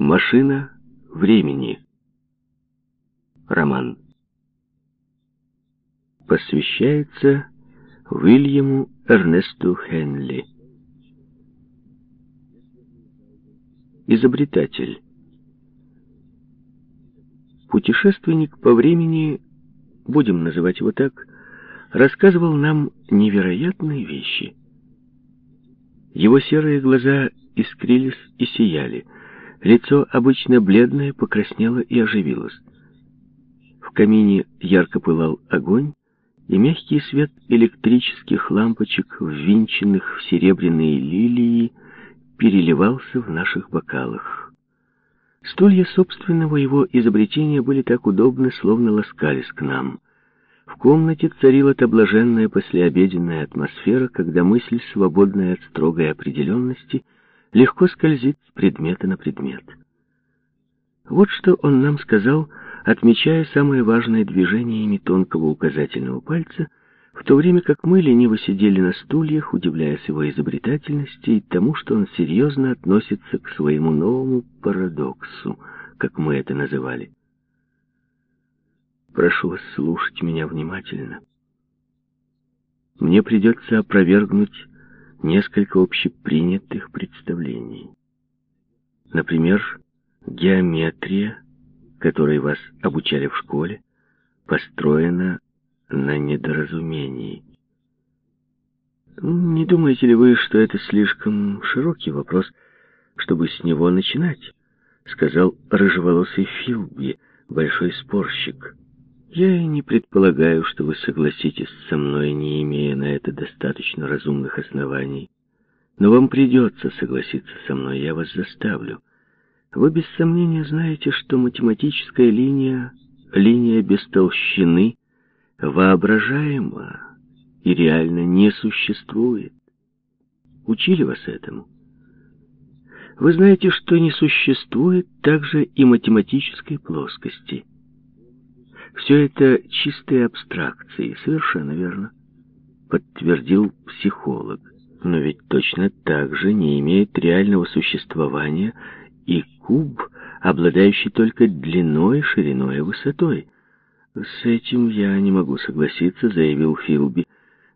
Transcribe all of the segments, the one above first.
Машина времени. Роман. Посвящается Уильяму Эрнесту Хенли. Изобретатель. Путешественник по времени, будем называть его так, рассказывал нам невероятные вещи. Его серые глаза искрились и сияли. Лицо, обычно бледное, покраснело и оживилось. В камине ярко пылал огонь, и мягкий свет электрических лампочек, ввинченных в серебряные лилии, переливался в наших бокалах. Стулья собственного его изобретения были так удобны, словно ласкались к нам. В комнате царила та блаженная послеобеденная атмосфера, когда мысль, свободная от строгой определенности, легко скользит с предмета на предмет. Вот что он нам сказал, отмечая самые важные движениями тонкого указательного пальца, в то время как мы лениво сидели на стульях, удивляясь его изобретательности и тому, что он серьезно относится к своему новому парадоксу, как мы это называли. Прошу вас слушать меня внимательно. Мне придется опровергнуть несколько общепринятых представлений. Например, геометрия, которой вас обучали в школе, построена на недоразумении. Не думаете ли вы, что это слишком широкий вопрос, чтобы с него начинать? Сказал рыжеволосый Филби, большой спорщик. Я и не предполагаю, что вы согласитесь со мной, не имея на это достаточно разумных оснований. Но вам придется согласиться со мной, я вас заставлю. Вы без сомнения знаете, что математическая линия, линия без толщины, воображаема и реально не существует. Учили вас этому? Вы знаете, что не существует также и математической плоскости. Все это чистые абстракции, совершенно верно, подтвердил психолог. Но ведь точно так же не имеет реального существования и куб, обладающий только длиной, шириной и высотой. «С этим я не могу согласиться», — заявил Филби.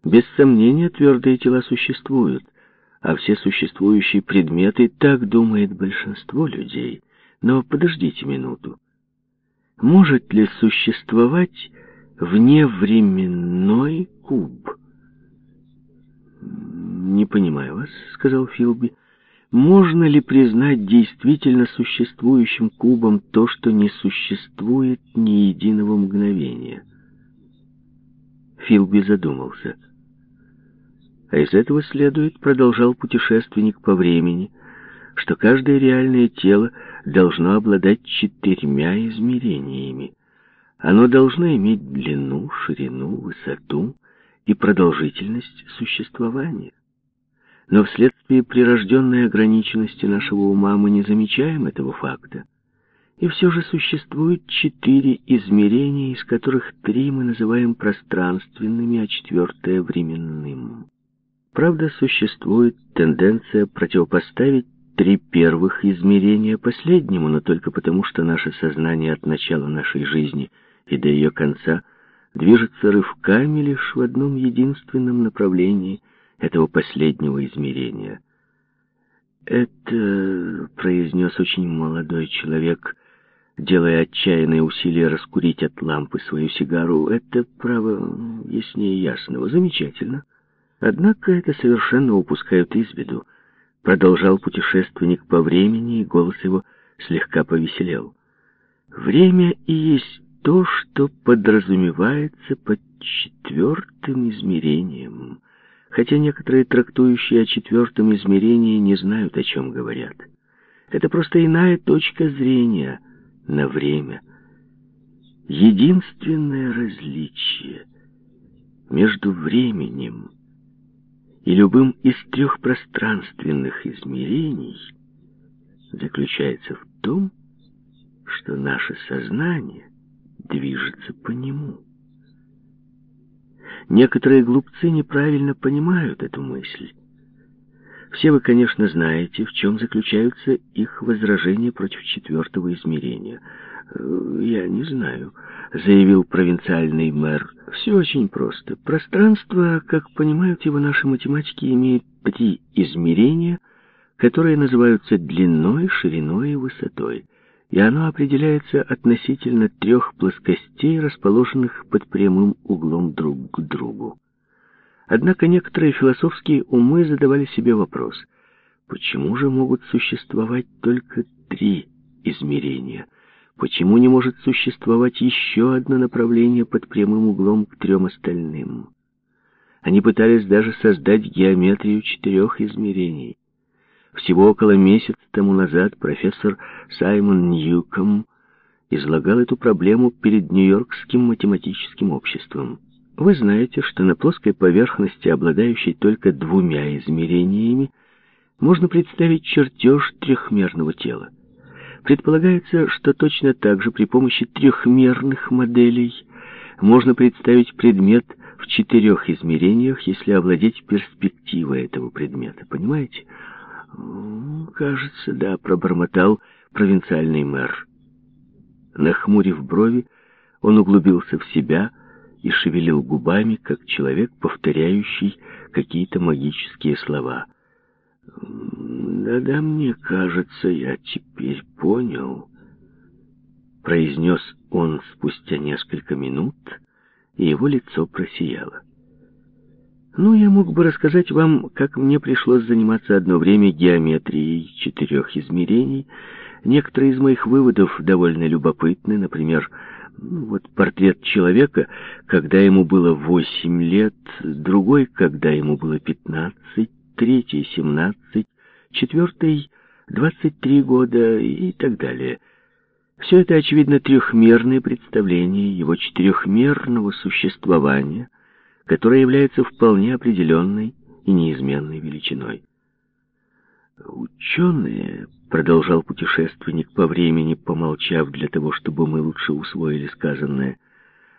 «Без сомнения, твердые тела существуют, а все существующие предметы, так думает большинство людей. Но подождите минуту. Может ли существовать вневременной куб? «Не понимаю вас», — сказал Филби. «Можно ли признать действительно существующим кубом то, что не существует ни единого мгновения?» Филби задумался. А из этого следует, продолжал путешественник по времени, что каждое реальное тело должно обладать четырьмя измерениями. Оно должно иметь длину, ширину, высоту и продолжительность существования. Но вследствие прирожденной ограниченности нашего ума мы не замечаем этого факта. И все же существует четыре измерения, из которых три мы называем пространственными, а четвертое — временным. Правда, существует тенденция противопоставить три первых измерения последнему, но только потому, что наше сознание от начала нашей жизни и до ее конца движется рывками лишь в одном единственном направлении этого последнего измерения. «Это...» — произнес очень молодой человек, делая отчаянные усилия раскурить от лампы свою сигару. «Это, право, яснее ясного. Замечательно. Однако это совершенно упускают из виду». Продолжал путешественник по времени, и голос его слегка повеселел. Время и есть то, что подразумевается под четвертым измерением, хотя некоторые трактующие о четвертом измерении не знают, о чем говорят. Это просто иная точка зрения на время. Единственное различие между временем и любым из трех пространственных измерений заключается в том, что наше сознание движется по нему. Некоторые глупцы неправильно понимают эту мысль. Все вы, конечно, знаете, в чем заключаются их возражения против четвертого измерения. Э, «Я не знаю», — заявил провинциальный мэр. «Все очень просто. Пространство, как понимают его наши математики, имеет три измерения, которые называются длиной, шириной и высотой и оно определяется относительно трех плоскостей, расположенных под прямым углом друг к другу. Однако некоторые философские умы задавали себе вопрос, почему же могут существовать только три измерения? Почему не может существовать еще одно направление под прямым углом к трем остальным? Они пытались даже создать геометрию четырех измерений. Всего около месяца тому назад профессор Саймон Ньюком излагал эту проблему перед Нью-Йоркским математическим обществом. Вы знаете, что на плоской поверхности, обладающей только двумя измерениями, можно представить чертеж трехмерного тела. Предполагается, что точно так же при помощи трехмерных моделей можно представить предмет в четырех измерениях, если овладеть перспективой этого предмета. Понимаете? «Кажется, да», — пробормотал провинциальный мэр. Нахмурив брови, он углубился в себя и шевелил губами, как человек, повторяющий какие-то магические слова. «Да-да, мне кажется, я теперь понял», — произнес он спустя несколько минут, и его лицо просияло. Ну, я мог бы рассказать вам, как мне пришлось заниматься одно время геометрией четырех измерений. Некоторые из моих выводов довольно любопытны. Например, ну, вот портрет человека, когда ему было восемь лет, другой, когда ему было пятнадцать, третий — семнадцать, четвертый — двадцать три года и так далее. Все это, очевидно, трехмерные представления его четырехмерного существования — которая является вполне определенной и неизменной величиной. «Ученые», — продолжал путешественник по времени, помолчав для того, чтобы мы лучше усвоили сказанное,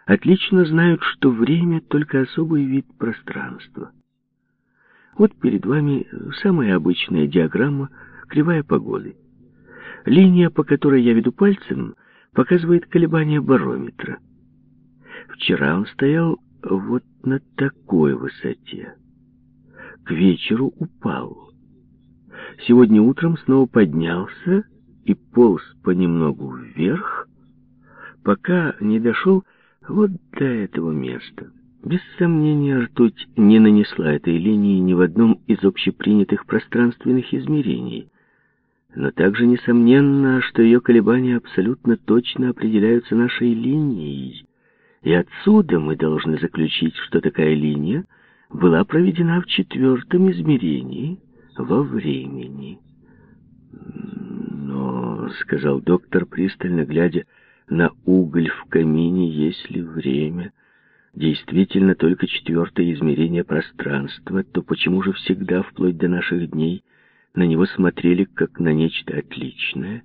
«отлично знают, что время — только особый вид пространства. Вот перед вами самая обычная диаграмма кривая погоды. Линия, по которой я веду пальцем, показывает колебания барометра. Вчера он стоял вот на такой высоте. К вечеру упал. Сегодня утром снова поднялся и полз понемногу вверх, пока не дошел вот до этого места. Без сомнения, ртуть не нанесла этой линии ни в одном из общепринятых пространственных измерений. Но также несомненно, что ее колебания абсолютно точно определяются нашей линией, и отсюда мы должны заключить, что такая линия была проведена в четвертом измерении во времени. «Но», — сказал доктор, пристально глядя на уголь в камине, если время действительно только четвертое измерение пространства, то почему же всегда, вплоть до наших дней, на него смотрели как на нечто отличное?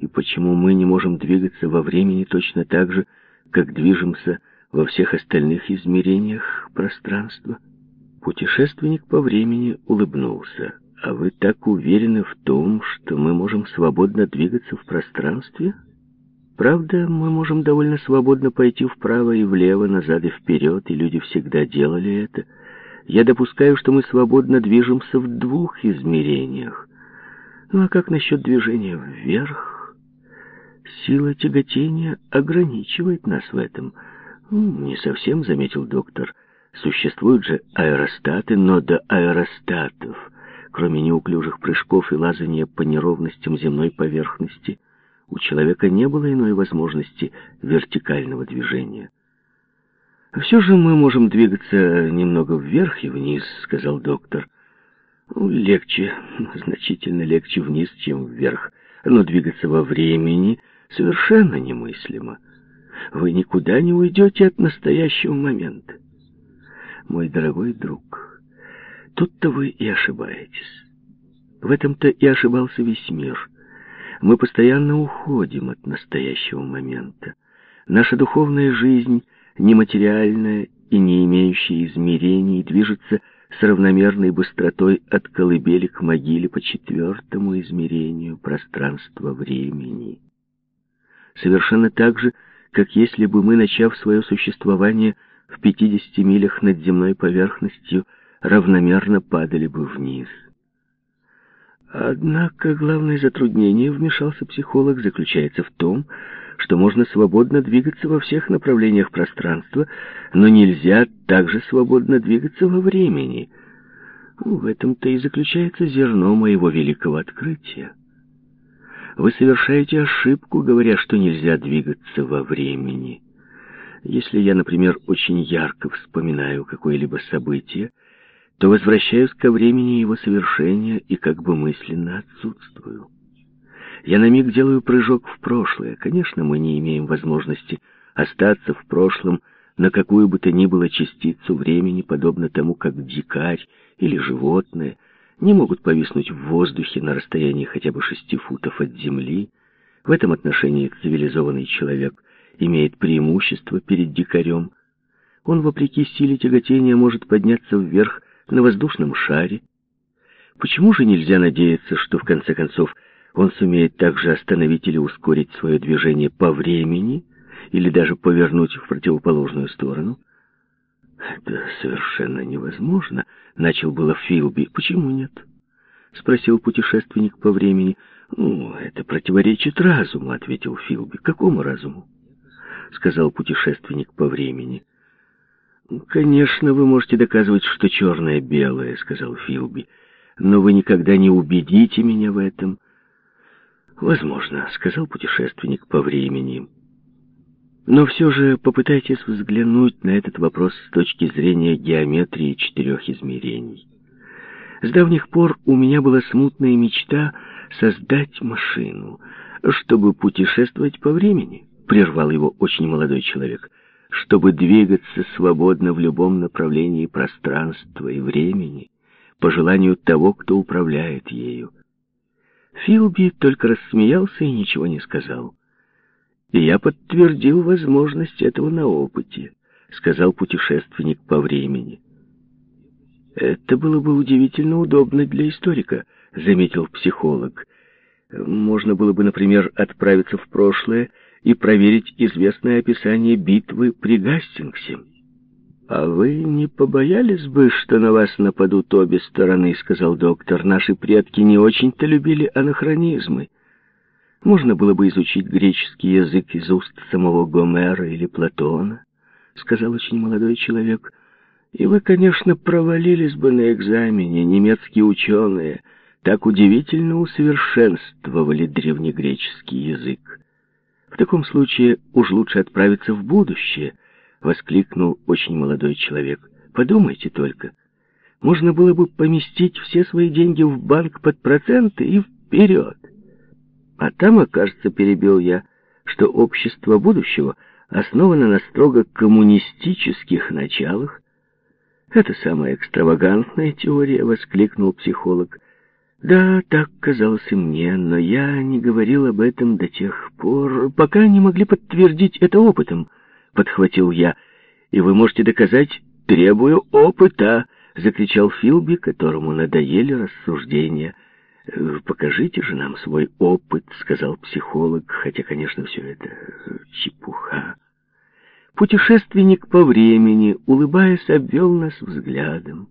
И почему мы не можем двигаться во времени точно так же, как движемся во всех остальных измерениях пространства. Путешественник по времени улыбнулся. «А вы так уверены в том, что мы можем свободно двигаться в пространстве?» Правда, мы можем довольно свободно пойти вправо и влево, назад и вперед, и люди всегда делали это. Я допускаю, что мы свободно движемся в двух измерениях. Ну а как насчет движения вверх? Сила тяготения ограничивает нас в этом. Не совсем, заметил доктор. Существуют же аэростаты, но до аэростатов, кроме неуклюжих прыжков и лазания по неровностям земной поверхности, у человека не было иной возможности вертикального движения. «Все же мы можем двигаться немного вверх и вниз», — сказал доктор. «Ну, «Легче, значительно легче вниз, чем вверх, но двигаться во времени совершенно немыслимо. Вы никуда не уйдете от настоящего момента. Мой дорогой друг, тут-то вы и ошибаетесь. В этом-то и ошибался весь мир. Мы постоянно уходим от настоящего момента. Наша духовная жизнь, нематериальная и не имеющая измерений, движется с равномерной быстротой от колыбели к могиле по четвертому измерению пространства-времени. Совершенно так же, как если бы мы, начав свое существование в 50 милях над земной поверхностью, равномерно падали бы вниз. Однако главное затруднение, вмешался психолог, заключается в том, что можно свободно двигаться во всех направлениях пространства, но нельзя также свободно двигаться во времени. В этом-то и заключается зерно моего великого открытия. Вы совершаете ошибку, говоря, что нельзя двигаться во времени. Если я, например, очень ярко вспоминаю какое-либо событие, то возвращаюсь ко времени его совершения и как бы мысленно отсутствую. Я на миг делаю прыжок в прошлое. Конечно, мы не имеем возможности остаться в прошлом на какую бы то ни было частицу времени, подобно тому, как дикарь или животное не могут повиснуть в воздухе на расстоянии хотя бы шести футов от земли. В этом отношении цивилизованный человек имеет преимущество перед дикарем. Он, вопреки силе тяготения, может подняться вверх на воздушном шаре. Почему же нельзя надеяться, что в конце концов он сумеет также остановить или ускорить свое движение по времени, или даже повернуть в противоположную сторону? Это совершенно невозможно, начал было Филби. Почему нет? Спросил путешественник по времени. Ну, это противоречит разуму, ответил Филби. Какому разуму? Сказал путешественник по времени. «Конечно, вы можете доказывать, что черное белое», — сказал Филби. «Но вы никогда не убедите меня в этом». «Возможно», — сказал путешественник по времени. «Но все же попытайтесь взглянуть на этот вопрос с точки зрения геометрии четырех измерений. С давних пор у меня была смутная мечта создать машину, чтобы путешествовать по времени», — прервал его очень молодой человек — чтобы двигаться свободно в любом направлении пространства и времени, по желанию того, кто управляет ею. Филби только рассмеялся и ничего не сказал. «И я подтвердил возможность этого на опыте», — сказал путешественник по времени. «Это было бы удивительно удобно для историка», — заметил психолог. «Можно было бы, например, отправиться в прошлое и проверить известное описание битвы при Гастингсе. «А вы не побоялись бы, что на вас нападут обе стороны?» — сказал доктор. «Наши предки не очень-то любили анахронизмы. Можно было бы изучить греческий язык из уст самого Гомера или Платона», — сказал очень молодой человек. «И вы, конечно, провалились бы на экзамене, немецкие ученые» так удивительно усовершенствовали древнегреческий язык. В таком случае уж лучше отправиться в будущее, воскликнул очень молодой человек. Подумайте только. Можно было бы поместить все свои деньги в банк под проценты и вперед. А там, окажется, перебил я, что общество будущего основано на строго коммунистических началах. Это самая экстравагантная теория, воскликнул психолог. Да, так казалось и мне, но я не говорил об этом до тех пор, пока не могли подтвердить это опытом, подхватил я. И вы можете доказать, требую опыта, закричал Филби, которому надоели рассуждения. «Э, «Покажите же нам свой опыт», — сказал психолог, хотя, конечно, все это чепуха. Путешественник по времени, улыбаясь, обвел нас взглядом.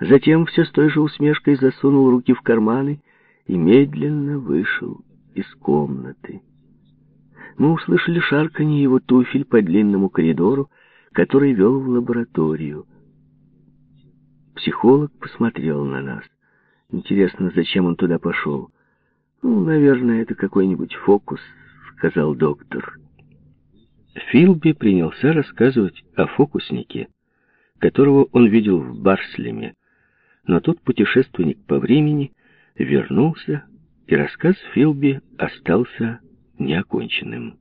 Затем все с той же усмешкой засунул руки в карманы и медленно вышел из комнаты. Мы услышали шарканье его туфель по длинному коридору, который вел в лабораторию. Психолог посмотрел на нас. Интересно, зачем он туда пошел? «Ну, наверное, это какой-нибудь фокус», — сказал доктор. Филби принялся рассказывать о фокуснике, которого он видел в Барслеме, но тут путешественник по времени вернулся, и рассказ Филби остался неоконченным.